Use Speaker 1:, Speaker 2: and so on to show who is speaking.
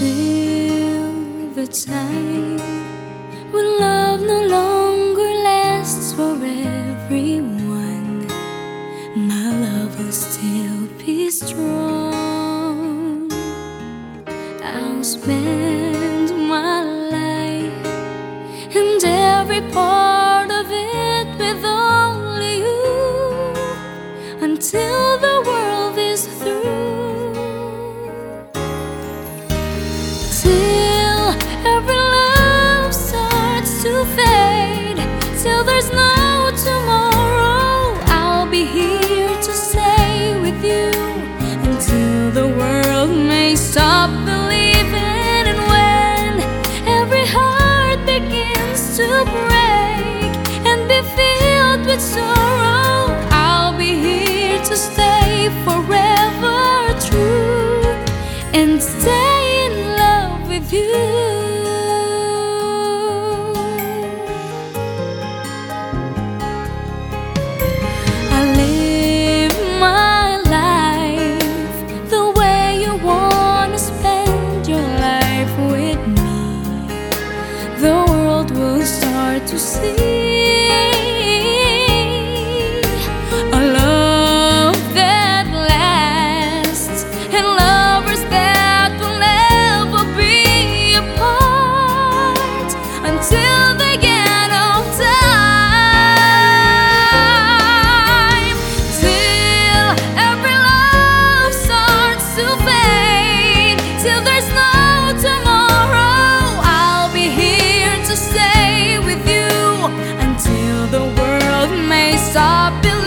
Speaker 1: The time when love no longer lasts for everyone, my love will still be strong. I'll spend my life and every part of it with only you until the world is through. Till there's no tomorrow, I'll be here to stay with you until the world may stop believing. And when every heart begins to break and be filled with sorrow, I'll be here to stay forever true and stay in love with you. To see Stop Bill